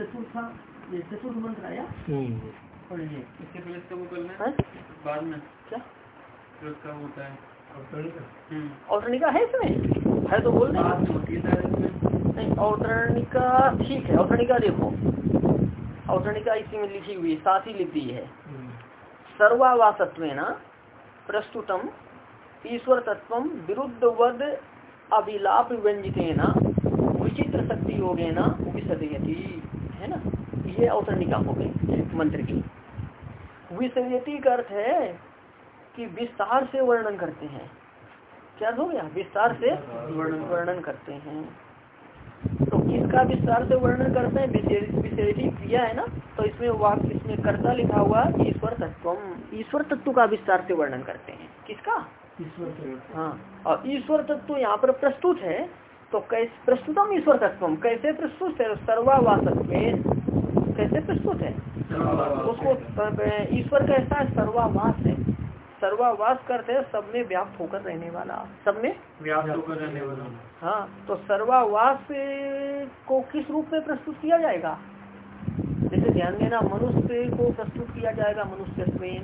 चतुर्था मंत्र आया। हम्म। पढ़िए इससे पहले इसका वो करना है। हाँ? बाद में। क्या? फिर होता है। हम्म। औतरणिका है इसमें? है तो बोल रहे है औतरणिका ठीक है औतरणिका देखो। औतरणिका इसी में लिखी हुई है साथ ही लिख दी है सर्वावासत्व प्रस्तुतम ईश्वर तत्व विरुद्धवद अभिलाप व्यंजितेन विचित्र शक्ति योगेन ना ये औतरणिका हो गई मंत्र की। विसदयति का अर्थ है कि विस्तार से वर्णन करते हैं। क्या हो गया? विस्तार से वर्णन वर्णन करते हैं। तो किसका विस्तार से वर्णन करते हैं? विशेषी क्रिया है ना? तो इसमें वाक्य इसमें कर्ता लिखा हुआ ईश्वर तत्व। ईश्वर तत्व का विस्तार से वर्णन करते हैं। किसका? हाँ और ईश्वर तत्व यहाँ पर प्रस्तुत है तो कैसे प्रस्तुतम ईश्वर तत्व कैसे प्रस्तुत है? सर्वावासत्व कैसे प्रस्तुत है? उसको ईश्वर कैसा है सर्वावास है। सर्वावास करते हैं सब में व्याप्त होकर रहने वाला। सब में व्याप्त होकर रहने वाला। हाँ तो सर्वावास को किस रूप में प्रस्तुत किया जाएगा? जैसे ध्यान देना मनुष्य को प्रस्तुत किया जाएगा मनुष्य स्वेन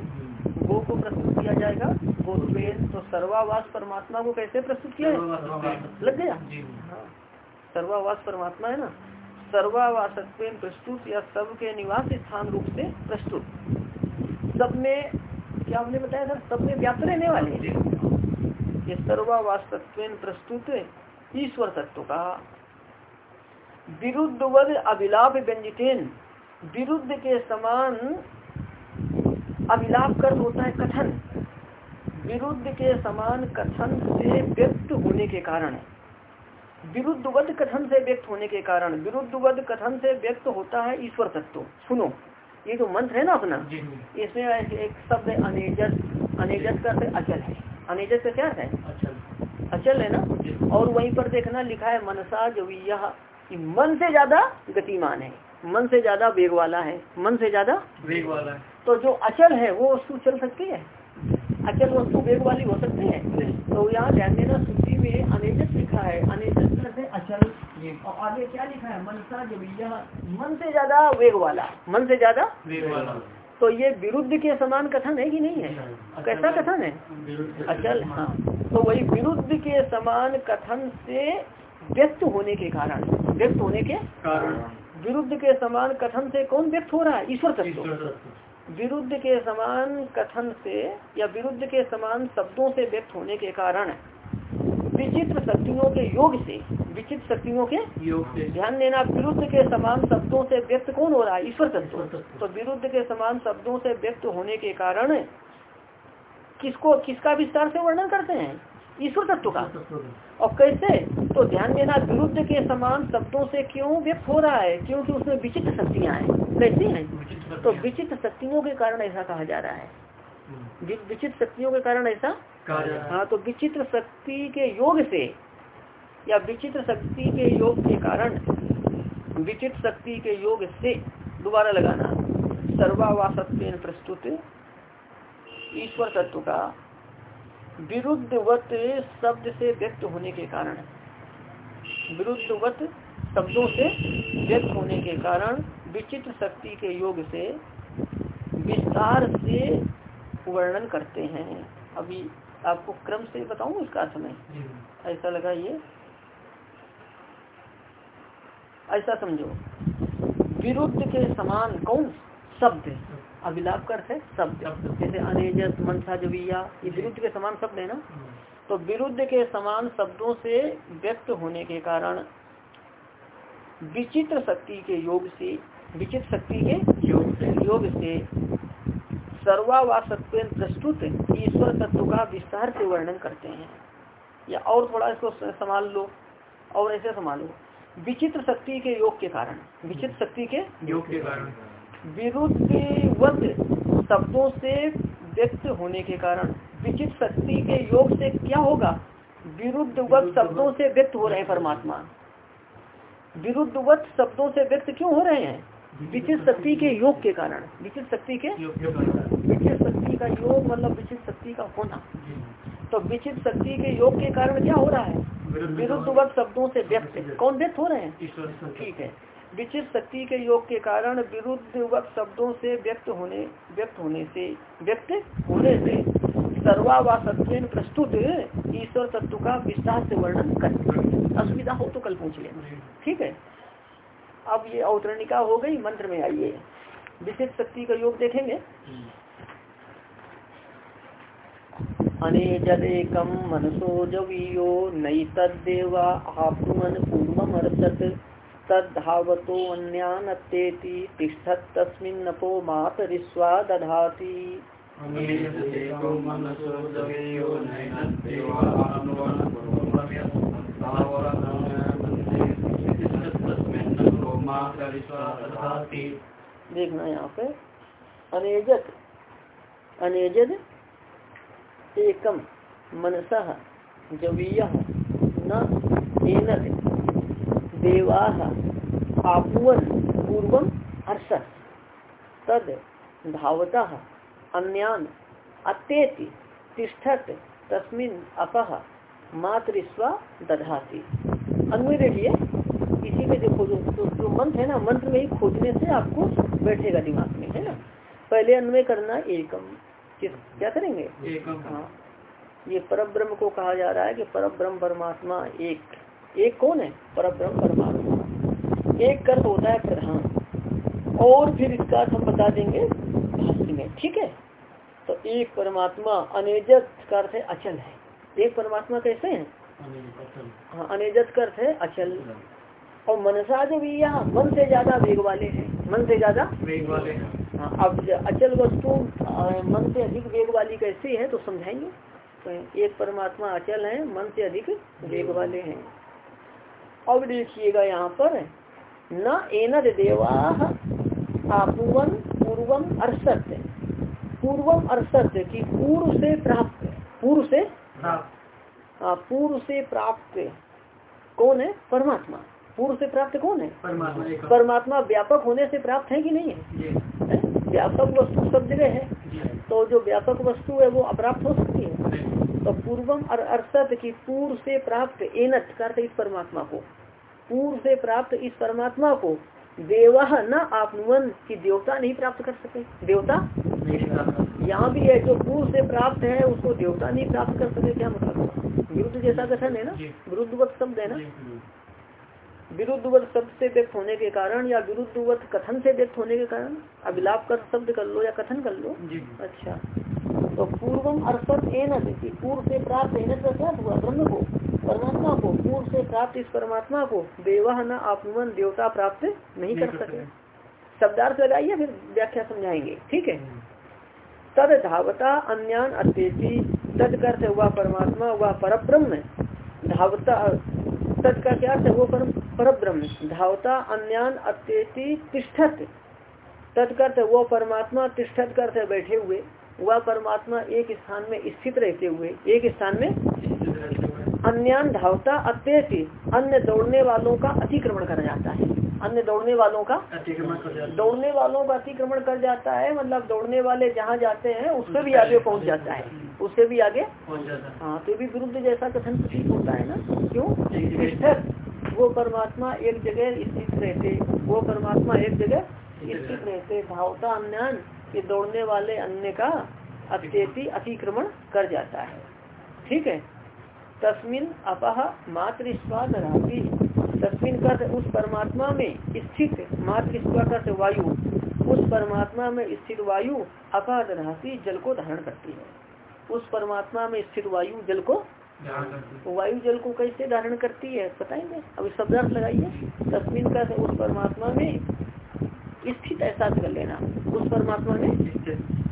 गो को प्रस्तुत किया जाएगा गो स्वेन तो सर्वावास परमात्मा को कैसे प्रस्तुत किया लग गया? हाँ। सर्वावास परमात्मा है ना? सर्वावास प्रस्तुत या सब के निवास स्थान रूप से प्रस्तुत। सब में, क्या आपने बताया सर सब में व्याप्त रहने वाले ये सर्वावास्तव प्रस्तुत ईश्वर तत्व का। विरुद्धवद अभिलाप व्यंजितेन। विरुद्ध के समान अभिलाप कर होता है कथन। विरुद्ध के समान कथन से व्यक्त होने के कारण। विरुद्धवद कथन से व्यक्त होने के कारण विरुद्धवद कथन से व्यक्त होता है ईश्वर तत्व। सुनो ये जो मंत्र है ना अपना इसमें एक शब्द है अनेजत अनेजत का अर्थ अचल है। अनेजत का क्या है? अचल। है ना? और वहीं पर देखना लिखा है मनसा जो यह मन से ज़्यादा गतिमान है। मन से ज़्यादा वेग वाला है। मन से ज़्यादा वेग वाला है। तो जो अचल है वो वस्तु चल सकती है? अचल वस्तु वेग वाली हो सकती है? तो यहाँ ध्यान देना सूची में अनेजत लिखा है। से अचल और आगे क्या लिखा है? मनसा जब यह मन से ज़्यादा वेग वाला। मन से ज़्यादा वेग वाला। तो ये विरुद्ध के समान कथन है कि नहीं है? कैसा कथन है? अचल हाँ। तो वही विरुद्ध के समान कथन से व्यक्त होने के कारण व्यक्त होने के कारण। विरुद्ध के समान कथन से कौन व्यक्त हो रहा है? ईश्वर तत्व। विरुद्ध के समान कथन से या विरुद्ध के समान शब्दों से व्यक्त होने के कारण विचित्र शक्तियों के योग से विचित्र शक्तियों के योग से। ध्यान देना विरुद्ध के समान शब्दों से व्यक्त कौन हो रहा है? ईश्वर तत्व। तो विरुद्ध के समान शब्दों से व्यक्त होने के कारण किसको किसका विस्तार से वर्णन करते हैं? ईश्वर तत्व का। और कैसे? तो ध्यान देना विरुद्ध के समान शब्दों से क्यों व्यक्त हो रहा है? क्योंकि उसमें विचित्र शक्तियाँ हैं। कैसी हैं? तो विचित्र शक्तियों के कारण ऐसा कहा जा रहा है। विचित्र शक्तियों के कारण ऐसा है हाँ तो विचित्र शक्ति के योग से या विचित्र शक्ति के योग के कारण विचित्र शक्ति के योग से दोबारा लगाना सर्वावासत्व प्रस्तुत ईश्वर तत्व का विरुद्धवत शब्द से व्यक्त होने के कारण, विरुद्धवत शब्दों से व्यक्त होने के कारण विचित्र शक्ति के योग से विस्तार से वर्णन करते हैं। अभी आपको क्रम से बताऊँ इसका समय ऐसा लगा ये। ऐसा समझो। विरुद्ध के समान कौन? शब्द। अभिलाप कर है शब्द। जैसे अनेजत मनसा जविया ये विरुद्ध के समान शब्द है ना? तो विरुद्ध के समान शब्दों से व्यक्त होने के कारण विचित्र शक्ति के योग से विचित्र शक्ति के योग से। योग से सर्वावासत्व प्रस्तुत ईश्वर तत्व का विस्तार से वर्णन करते हैं। या और थोड़ा इसको संभाल लो और ऐसे संभालो विचित्र शक्ति के योग के कारण विचित्र शक्ति के योग के कारण। विरुद्धवत शब्दों से व्यक्त होने के कारण विचित्र शक्ति के योग से क्या होगा? विरुद्धवत शब्दों से व्यक्त हो रहे हैं परमात्मा। विरुद्धवत शब्दों से व्यक्त क्यों हो रहे हैं? विचित्र शक्ति के योग के कारण। विचित्र शक्ति के योग के कारण। विचित्र शक्ति का योग मतलब विचित्र शक्ति का होना। तो विचित्र शक्ति के योग के कारण क्या हो रहा है? विरुद्धवत शब्दों से व्यक्त। कौन व्यक्त हो रहे हैं? ठीक है। विचित शक्ति के योग के कारण विरुद्ध वक्त शब्दों से व्यक्त होने व्यक्त होने से व्यक्त होने से सर्वावासत्व प्रस्तुत ईश्वर तत्व का विस्तार से वर्णन कर असुविधा हो तो कल पूछ लेना ठीक है। अब ये अवतरणिका हो गई मंत्र में आइए। विशिष्ट शक्ति का योग देखेंगे। अनेजदेकम मनसो जवीयो नई तदेवा आपुमन पूर्वमर्शत तद्धावतो अन्यानत्तेति तिष्ठत् तस्मिन्नपो मातरिस्वा दधाति। देखना यहाँ पे। अनेजत अनेजद एकम मनस जवीय न एनद देवा आपुवन पूर्व हर्षत तद धावता अन्यान अत्येति तिष्ठत तस्मिन अपह मातृस्वा दधाती। अन्वय देखिए इसी में देखो जो जो, जो मंत्र है ना मंत्र में ही खोजने से आपको बैठेगा दिमाग में है ना? पहले अन्वय करना एकम। किस क्या करेंगे? हाँ। ये पर ब्रह्म को कहा जा रहा है कि पर ब्रह्म परमात्मा एक एक कौन है? पर ब्रह्म परमात्मा। एक कर्त होता है प्रधान और फिर इसका हम बता देंगे भाष्य में ठीक है? तो एक परमात्मा अनेजत का अर्थ है अचल है। एक परमात्मा कैसे है? हाँ अनेजत का अर्थ है अचल। और मनसा जो भी यहाँ मन से ज़्यादा वेग वाले हैं। मन से ज़्यादा वेग वाले हाँ। अब अचल वस्तु मन से अधिक वेग वाली कैसी है तो समझाएँगे। तो एक परमात्मा अचल है मन से अधिक वेग वाले हैं। अब देखिएगा यहाँ पर न एनद देवा पूर्वम अरसत पूर्वम अरसत की पूर्व से प्राप्त। पूर्व से? हाँ पूर्व से प्राप्त। कौन है? परमात्मा। पूर्व से प्राप्त कौन है? परमात्मा परमात्मा व्यापक होने से प्राप्त है कि नहीं है? व्यापक वस्तु सब जगह है। तो जो व्यापक वस्तु है वो अप्राप्त हो सकती है। तो पूर्वम और अरसत की पूर्व से प्राप्त एनत करते इस परमात्मा को। पूर्व से प्राप्त इस परमात्मा को देवा न आपनुवन की देवता नहीं प्राप्त कर सके। देवता? यहाँ भी है जो पूर्व से प्राप्त है उसको देवता नहीं प्राप्त कर सके क्या मतलब? विरुद्ध जैसा कथन है ना? विरुद्धवत शब्द है ना? विरुद्धवत शब्द से व्यक्त होने के कारण या विरुद्धवत कथन से व्यक्त होने के कारण? अभिलाप कर शब्द कर लो या कथन कर लो? अच्छा। तो पूर्वम अर्पत एन पूर्व से प्राप्त एन का क्या हुआ ब्रह्म को परमात्मा को पूर्व से प्राप्त इस परमात्मा को देवा न आपमन देवता प्राप्त नहीं कर सके। शब्दार्थ लगाइए फिर व्याख्या समझाएँगे ठीक है? तद धावता अन्यान अत्येति तद कर्थ हुआ परमात्मा हुआ पर ब्रह्म धावता तद का क्या है वो पर ब्रह्म धावता, अन्यान, अत्यति, तिष्ठत। तत्कर्थ वो परमात्मा तिष्ठत करते बैठे हुए, वह परमात्मा एक स्थान में स्थित रहते हुए, एक स्थान में अन्यान, धावता, अत्यति, अन्य दौड़ने वालों का अतिक्रमण कर जाता है। अन्य दौड़ने वालों का दौड़ने वालों का अतिक्रमण कर जाता है मतलब दौड़ने वाले जहाँ जाते हैं उससे भी आगे पहुँच जाता है। उससे भी आगे हाँ। तो भी विरुद्ध जैसा कथन प्रतीत होता है ना? क्यों? वो परमात्मा एक जगह स्थित रहते वो परमात्मा एक जगह स्थित रहते। भावता अन्यान ये दौड़ने वाले अन्य का अत्यति अतिक्रमण कर जाता है। ठीक है? तस्मिन अपह मातृ स्वाद राशि तस्मिन कर उस परमात्मा में स्थित मातृ कर वायु। उस परमात्मा में स्थित वायु अपाद राशि जल को धारण करती है। उस परमात्मा में स्थित वायु जल को वायु जल को कैसे धारण करती है बताएँगे? अभी शब्दार्थ लगाइए। तस्मिन का उस परमात्मा में स्थित ऐसा कर लेना। उस परमात्मा में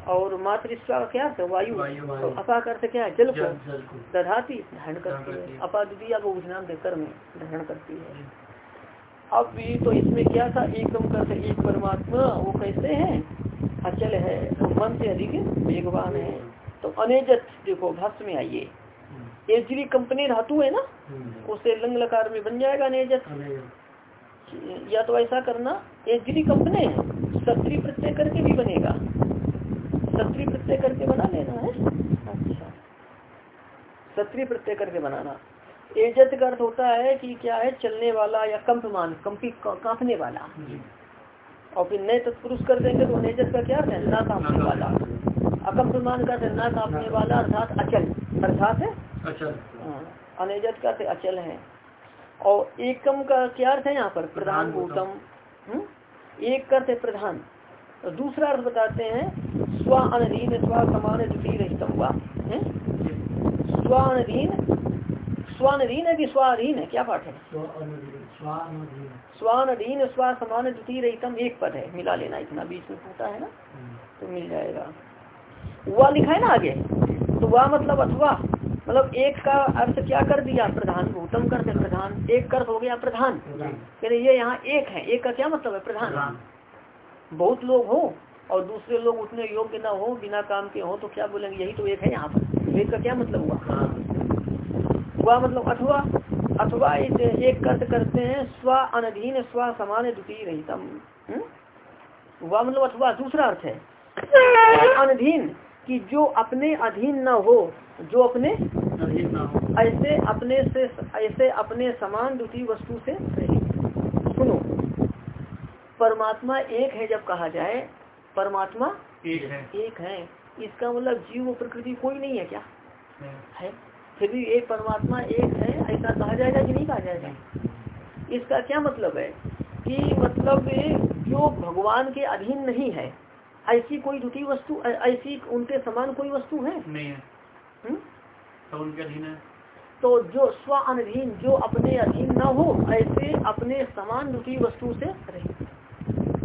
और मातृस्वा का क्या है वायु। तो अपा करते क्या है? जल को। दधाती धारण करती है। अपा द्वितीय को उपनाम देकर में धारण करती है। अब भी तो इसमें क्या था? एकम करते एक परमात्मा वो कैसे है? अचल है तो मन से अधिक वेगवान है। तो अनेजत देखो भाष्य में आइए। एजरी कंपनी धातु है ना उसे लंग लकार में बन जाएगा अनेजत। या तो ऐसा करना एजरी कंपनी है सत्री प्रत्यय करके भी बनेगा सत्री प्रत्यय प्रत्यय करके बनाना। एजत का अर्थ होता है कि क्या है चलने वाला या कंपमान कंपी कांपने वाला। और फिर नए तत्पुरुष कर देंगे तो नेजत का क्या है? ना कांपने वाला। अकम्पमान का ना कांपने वाला अर्थात अचल। अर्थात है? अच्छा हाँ, अनेजत का अचल है। और एकम का क्या अर्थ है यहाँ पर? प्रधान भूतम। हम्म? एक का अर्थ है प्रधान। दूसरा अर्थ बताते हैं स्व अनधीन स्व समान द्वितीय रहितम वा हैं? स्व स्वानधीन है कि स्वाधीन है? क्या पाठ है? स्वानधीन स्व समान द्वितीय रहितम, एक पद है। मिला लेना, इतना बीच में पूछा है ना? तो मिल जाएगा। वह लिखा है ना आगे? तो वह मतलब अथवा मतलब एक का अर्थ क्या कर दिया? प्रधान, भूतम करते प्रधान। एक कर हो गया, प्रधान। कहते ये यहाँ एक है। एक का क्या मतलब है? प्रधान। बहुत लोग हो और दूसरे लोग उतने योग्य ना हो, बिना काम के हो तो क्या बोलेंगे? यही तो एक है यहाँ पर। एक का क्या मतलब हुआ? हुआ मतलब अथवा अथवा एक अर्थ करते हैं स्व अनधीन स्व समान द्वितीय रहितम। हम्म? हुआ मतलब अथवा दूसरा अर्थ है। अनधीन कि जो अपने अधीन न हो जो अपने ऐसे अपने से ऐसे अपने समान द्वितीय वस्तु से सुनो परमात्मा एक है जब कहा जाए परमात्मा एक है। एक है। इसका मतलब जीव और प्रकृति कोई नहीं है क्या? है। फिर भी एक परमात्मा एक है ऐसा कहा जाएगा कि नहीं कहा जाएगा? इसका क्या मतलब है? कि मतलब जो भगवान के अधीन नहीं है ऐसी कोई द्वितीय वस्तु ऐसी उनके समान कोई वस्तु है? नहीं है। हुँ? तो उनके अधीन है। तो जो स्व अनधीन जो अपने अधीन न हो ऐसे अपने समान द्वितीय वस्तु से रहित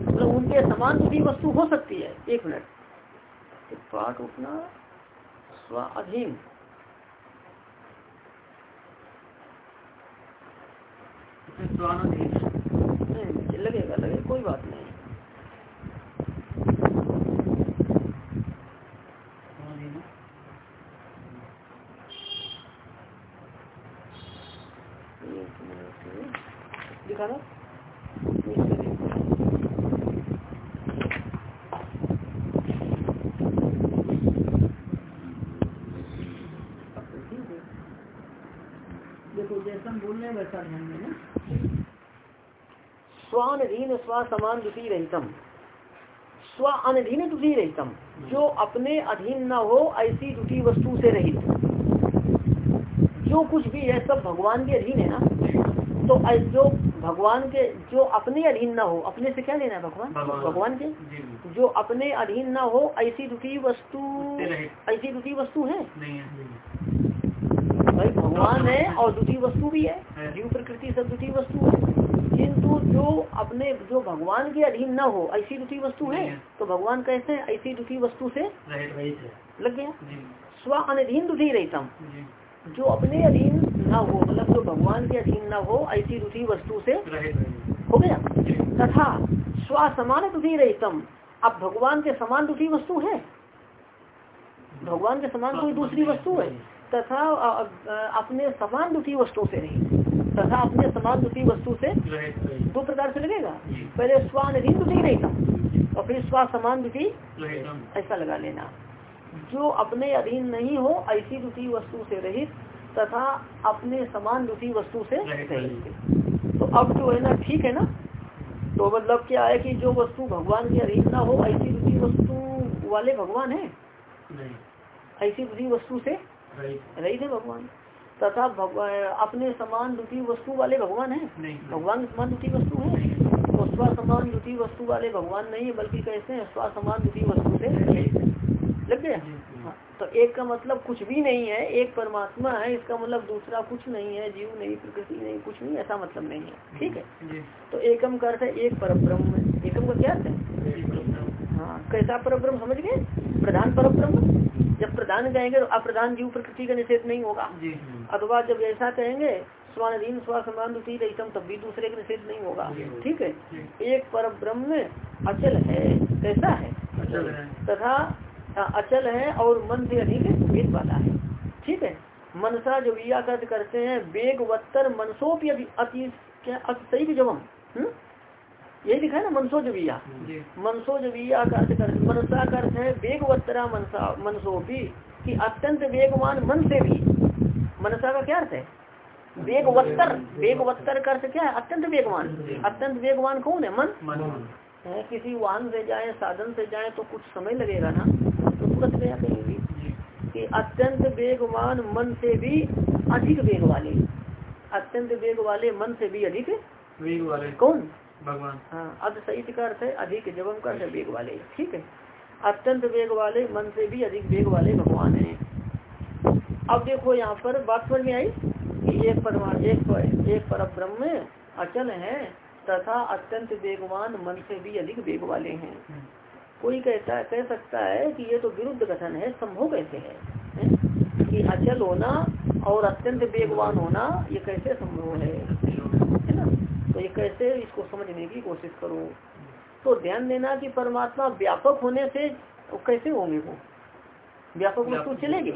मतलब उनके समान द्वितीय वस्तु हो सकती है। एक मिनट। पाठ उठना स्व अधीन नहीं, लगेगा लगेगा कोई बात नहीं। दिखा ना नीचे देखो। देखो जैसा हम बोल रहे वैसा ध्यान देना। स्वानधीन स्व समान द्वितीय रहितम स्व अनधीन द्वितीय रहितम जो अपने अधीन न हो ऐसी द्वितीय वस्तु से रहित। जो कुछ भी है सब भगवान के अधीन है ना? तो जो भगवान के जो अपने अधीन ना हो अपने से क्या लेना है भगवान? भगवान। के? जी अपने अधीन ना हो ऐसी दुखी वस्तु। ऐसी द्वितीय वस्तु है। नहीं है भगवान है और द्वितीय वस्तु भी है। जीव प्रकृति सब द्वितीय वस्तु है। किंतु जो अपने जो भगवान के अधीन न हो ऐसी द्वितीय वस्तु है तो भगवान कैसे ऐसी द्वितीय वस्तु से लग गया? स्व अनधीन द्वितीय रहता जी। जो अपने अधीन न हो मतलब जो भगवान के अधीन न हो ऐसी द्वितीय वस्तु से हो गया? तथा स्व समान द्वितीय रहतम। अब भगवान के समान दूसरी वस्तु है? भगवान के समान कोई दूसरी वस्तु है? तथा अपने समान द्वितीय वस्तु से नहीं। तथा अपने समान द्वितीय वस्तु से दो प्रकार से लगेगा। पहले स्वानधीन द्वितीय रहता और फिर स्व समान रहित ऐसा लगा लेना। जो अपने अधीन नहीं हो ऐसी द्वितीय वस्तु से रहित तथा अपने समान द्वितीय वस्तु से रहित। तो अब जो है ना ठीक है ना? तो मतलब क्या है कि जो वस्तु भगवान के अधीन ना हो ऐसी द्वितीय वस्तु वाले भगवान है? ऐसी द्वितीय वस्तु से रहित थे भगवान। तथा अपने समान द्वितीय वस्तु वाले भगवान है? भगवान समान द्वितीय वस्तु है? तो स्व समान द्वितीय वस्तु वाले भगवान नहीं है बल्कि कैसे हैं? स्व समान द्वितीय वस्तु से लग गया। हाँ, तो एक का मतलब कुछ भी नहीं है एक परमात्मा है इसका मतलब दूसरा कुछ नहीं है जीव नहीं प्रकृति नहीं कुछ नहीं ऐसा मतलब नहीं है। ठीक है? तो एकम का अर्थ है एक पर ब्रह्म एकम का क्या अर्थ है? हाँ कैसा पर ब्रह्म समझ गए? प्रधान पर ब्रह्म प्रधान कहेंगे तो अप्रधान जीव प्रकृति का निषेध नहीं होगा। अथवा जब ऐसा कहेंगे स्वाधीन स्व समान तब भी दूसरे का निषेध नहीं होगा। ठीक है? एक पर ब्रह्म अचल है कैसा है? तथा अचल है और मन से अधिक वेद वाला है। ठीक है? मनसा जो विया कर्त हैं वेगवत्तर मनसोपि अति अति क्या अतिशैव जवम हम्म? यही लिखा है ना मनसो जविया जी। मनसो जविया का अर्थ कर मनसा का अर्थ है वेगवत्तरा मनसा मनसोपि कि अत्यंत वेगवान मन से भी मनसा का क्या अर्थ है? वेगवत्तर वेगवत्तर कर क्या है? अत्यंत वेगवान। अत्यंत वेगवान कौन है? मन? मन। है किसी वाहन से जाए साधन से जाए तो कुछ समय लगेगा ना? तो तुरंत गया कहीं भी। कि अत्यंत वेगवान मन से भी अधिक वेग वाले। अत्यंत वेग वाले मन से भी अधिक वेग वाले। कौन? भगवान। हाँ अर्ध सही का अर्थ है अधिक जबम का अर्थ वेग वाले। ठीक है? अत्यंत वेग वाले मन से भी अधिक वेग वाले भगवान हैं। अब देखो यहाँ पर बात समझ में आई कि एक परमा एक पर, एक पर ब्रह्म अचल है तथा अत्यंत वेगवान मन से भी अधिक वेग वाले हैं। कोई कहता कह सकता है कि ये तो विरुद्ध कथन है संभव कैसे है, है? कि अचल होना और अत्यंत वेगवान होना ये कैसे संभव है? है ना? तो ये कैसे इसको समझने की कोशिश करो? तो ध्यान देना कि परमात्मा व्यापक होने से वो कैसे होंगे वो? व्यापक वस्तु चलेगी?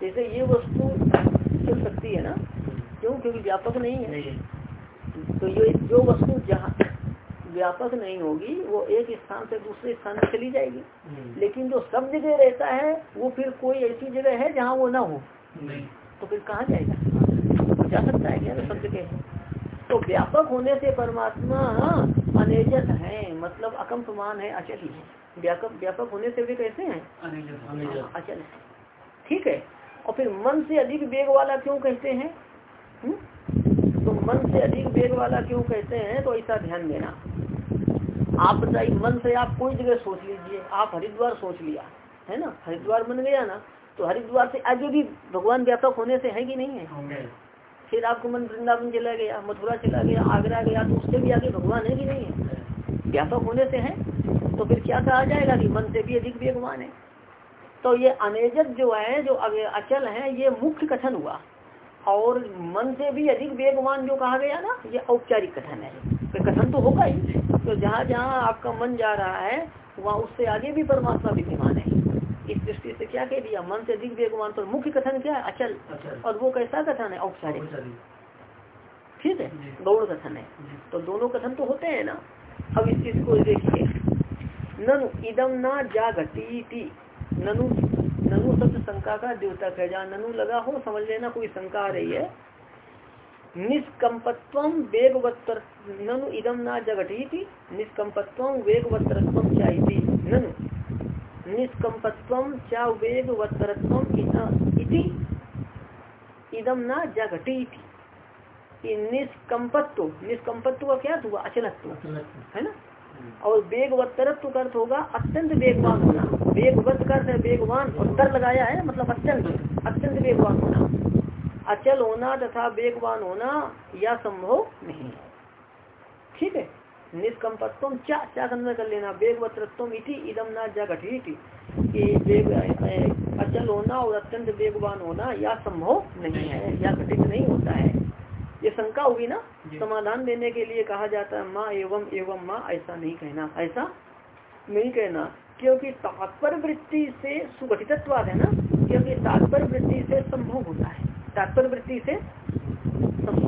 जैसे ये वस्तु चल सकती है ना? क्यों? क्योंकि व्यापक नहीं है। तो ये जो वस्तु जहाँ व्यापक नहीं होगी वो एक स्थान से दूसरे स्थान में चली जाएगी। लेकिन जो सब जगह रहता है वो फिर कोई ऐसी जगह है जहाँ वो ना हो? नहीं। तो फिर कहाँ जाएगा? जा सकता है क्या? सब जगह? तो व्यापक होने से परमात्मा अनेजत है मतलब अकम्पमान है अचल ही। है व्यापक व्यापक होने से वे कैसे हैं? अचल है। ठीक है? और फिर मन से अधिक वेग वाला क्यों कहते हैं? हुँ? तो मन से अधिक वेग वाला क्यों कहते हैं? तो ऐसा ध्यान देना। आप बताइए मन से आप कोई जगह सोच लीजिए। आप हरिद्वार सोच लिया है ना? हरिद्वार बन गया ना तो हरिद्वार से आगे भी भगवान व्यापक होने से है कि नहीं है? फिर आपको मन वृंदावन चला गया, मथुरा चला गया, आगरा गया तो उससे भी आगे भगवान है कि नहीं है? व्यापक होने से है। तो फिर क्या कहा जाएगा कि मन से भी अधिक वेगवान है? तो ये अनेजत जो है, जो अचल है, ये मुख्य कथन हुआ। और मन से भी अधिक वेगवान जो कहा गया ना, ये औपचारिक कथन है। तो कथन तो होगा ही। तो जहाँ जहाँ आपका मन जा रहा है, वहाँ उससे आगे भी परमात्मा विद्यमान है। इस दृष्टि से क्या कह दिया? मन से अधिक वेगवान पर मुख्य कथन क्या है? अचल। और वो कैसा कथन है? औपचारिक। ठीक है। गौड़ कथन है। तो दोनों कथन तो होते हैं ना। अब इस चीज़ को देखिए। ननु इदम ना जा घटी ननु ननु शब्द शंका का द्योतक है जहाँ ननु लगा हो समझ लेना कोई शंका आ रही है। निष्कंपत्व वेगवत्तर। ननु इदम ना जगटी निष्कंपत्व वेगवत्तरत्व चाहती ननु। निष्कंपत्व चा वेगवत्तरत्व इति। इदम ना जगटी कि निष्कंपत्व निष्कंपत्व का क्या हुआ? अचलत्व। है ना? और वेगवत्तरत्व का अर्थ होगा अत्यंत वेगवान होना। वेगवत का अर्थ है वेगवान और तर लगाया है मतलब अत्यंत अत्यंत वेगवान होना। अचल होना तथा वेगवान होना यह संभव नहीं है। ठीक है? निष्कंपत्व क्या चा अन्वय कर लेना वेगवत्रत्व इति इदम ना जा घटित। कि वेग अचल होना और अत्यंत वेगवान होना यह संभव नहीं है या घटित नहीं होता है। ये शंका होगी ना? समाधान देने के लिए कहा जाता है माँ एवं एवं माँ ऐसा नहीं कहना ऐसा नहीं कहना। क्योंकि तात्पर्य वृत्ति से सुगठितत्वाद है ना? क्योंकि तात्पर्य वृत्ति से संभव होता है। तात्पर्य वृत्ति से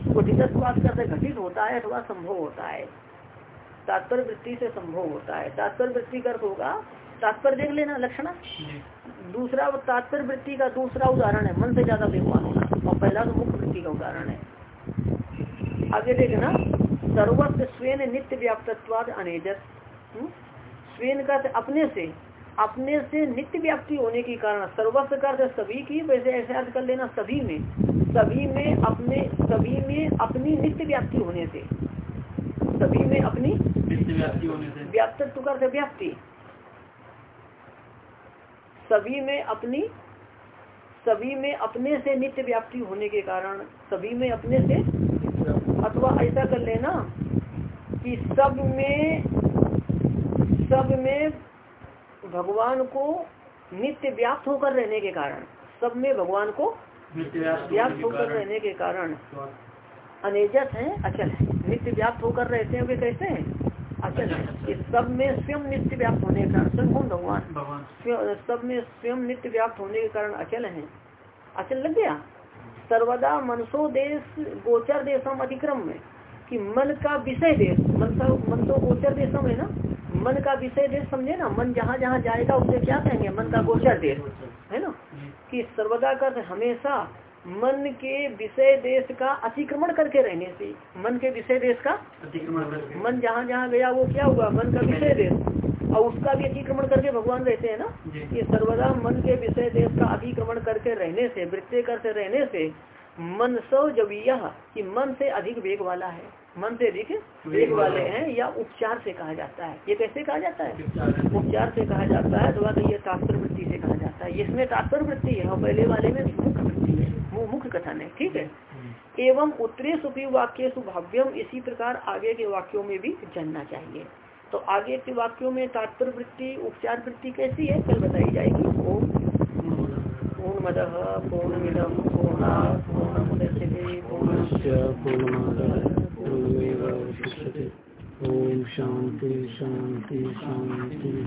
सुगठितत्वाद का घटित होता है अथवा संभव होता है। तात्पर्य वृत्ति से संभव होता है। तात्पर्य वृत्ति का अर्थ होगा तात्पर्य देख लेना लक्षण। दूसरा तात्पर्य वृत्ति का दूसरा उदाहरण है मन से ज़्यादा बेगवान होना। और पहला तो मुख्य वृत्ति का उदाहरण है। आगे देखना सर्वस्व स्वेन नित्य व्याप्तत्वाद अनेजत। हम्म? स्वेन का अपने से अपने से नित्य व्याप्ति होने के कारण। सर्वस्व का अर्थ सभी की वैसे ऐसे अर्थ कर लेना सभी में। सभी में अपने सभी में अपनी नित्य व्याप्ति होने से। सभी में अपनी नित्य व्याप्ति होने से। व्याप्तत्व का अर्थ व्याप्ति। सभी में अपनी सभी में अपने से नित्य व्याप्ति होने के कारण सभी में अपने से अथवा ऐसा कर लेना कि सब में सब में भगवान को नित्य व्याप्त होकर रहने के कारण सब में भगवान को नित्य व्याप्त होकर रहने के कारण। अनेजत है अचल है। नित्य व्याप्त होकर रहते हैं वे कैसे हैं अचल है सब में स्वयं नित्य व्याप्त होने के कारण स्वयं कौन भगवान? सब में स्वयं नित्य व्याप्त होने के कारण अचल है। अचल लग गया? सर्वदा मनसो देश गोचर देशम अतिक्रम में। कि मन का विषय देश मन का मन तो गोचर देशम है ना? मन का विषय देश समझे ना? मन जहाँ जहाँ जाएगा उसे क्या कहेंगे? मन का गोचर देश है ना। कि सर्वदा का अर्थ हमेशा मन के विषय देश का अतिक्रमण करके रहने से मन के विषय देश का अतिक्रमण मन जहाँ जहाँ गया वो क्या हुआ? मन का विषय देश। और उसका भी अतिक्रमण करके भगवान रहते हैं ना? ये सर्वदा मन के विषय देश का अतिक्रमण करके रहने से वृत्ति करते रहने से मन सौ जब यह कि मन से अधिक वेग वाला है। मन से अधिक वेग वाले हैं। या उपचार से कहा जाता है। ये कैसे कहा जाता है? उपचार से। कहा जाता है अथवा तो ये तात्पर वृत्ति से कहा जाता है। इसमें तात्पर वृत्ति है और पहले वाले में मु- मुख्य कथन है। ठीक है? एवं उत्तरी सुपी वाक्य सुभाव्यम इसी प्रकार आगे के वाक्यों में भी जानना चाहिए। तो आगे के वाक्यों में तात्पर्य वृत्ति उपचार वृत्ति कैसी है? कल बताई जाएगी। ओम। पूर्णमद पूर्णमिदम पूर्णात् पूर्णमुदच्यते पूर्णस्य पूर्णमादाय शान्ति शान्ति शान्तिः